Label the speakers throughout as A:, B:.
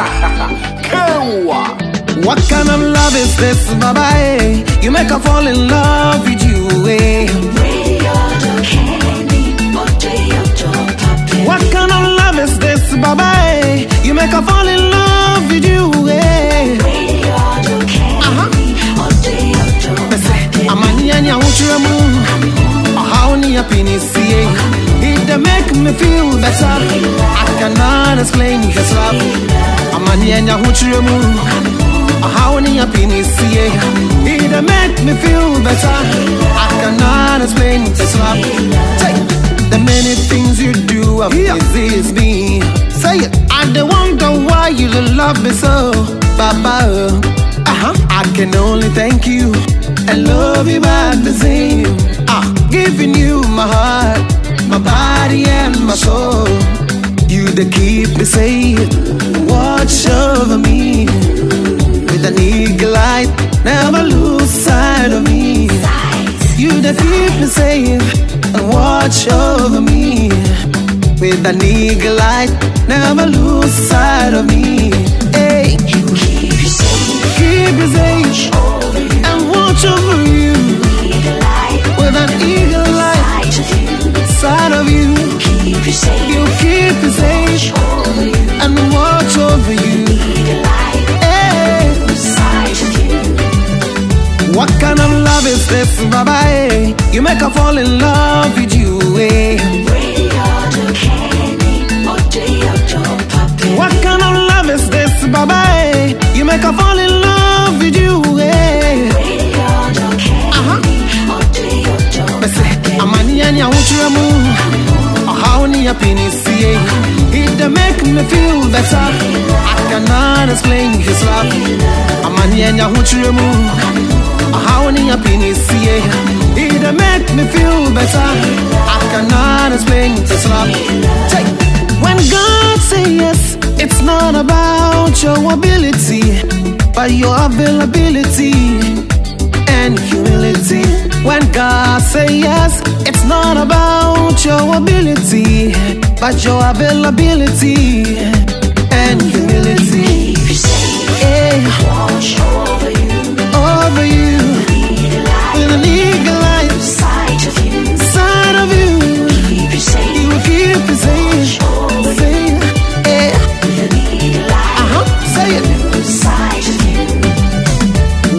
A: What kind of love is this, Baba? eh? You make her fall in love with you, eh? What kind of love is this, Baba? eh? You make her fall in love with you, eh? Eh? It make me feel better. I cannot explain this love. Amani anya utra mu, how ni apinisi, eh? It make me feel better. I cannot explain this love. The many things you do amazes me. Say it. I dey wonder why you love me so, Baba. Uh-huh. I can only thank you and love you back the same. Ah, giving you my heart, my body and my soul. You the keep me safe, watch over me with an eagle eye, never lose sight of me. You that keep me safe and watch over me with an eagle eye, never lose sight of me. What kind of love is this, Baba? eh? You make her fall in love with you, eh? What kind of love is this, Baba? eh? You make her fall in love with you, eh? Bese, amani yani awuchire mu, how ni apinisi, eh? It make me feel better. I cannot explain his love. Amani yani awuchire ni apinisi, eh? It make me feel better. I cannot explain his love. Take. When God say yes, it's not about your ability, but your availability and humility. When God say yes, it's not about your ability, but your availability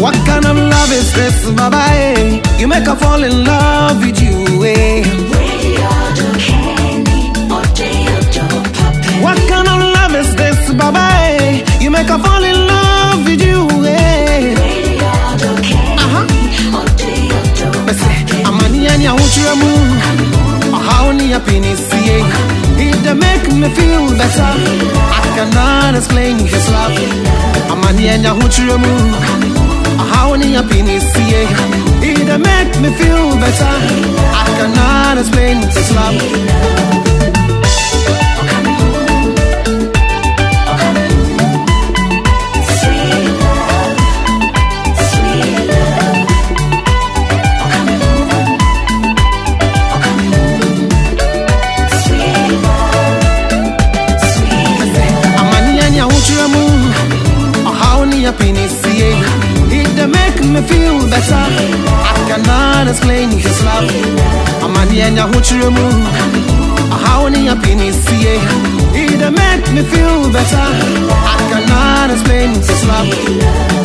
A: What kind of love is this, Baba? eh? You make her fall in love with you, eh? Make me feel better. I cannot explain his love. Amani yani awuchire mu, how ni apinisi, eh? It make me feel better. I cannot explain his love. How ni apinisi, eh? It make me feel better. I cannot explain his love. Amani yani awuchire mu, how ni apinisi, eh? It dey make me feel better. I cannot explain his love.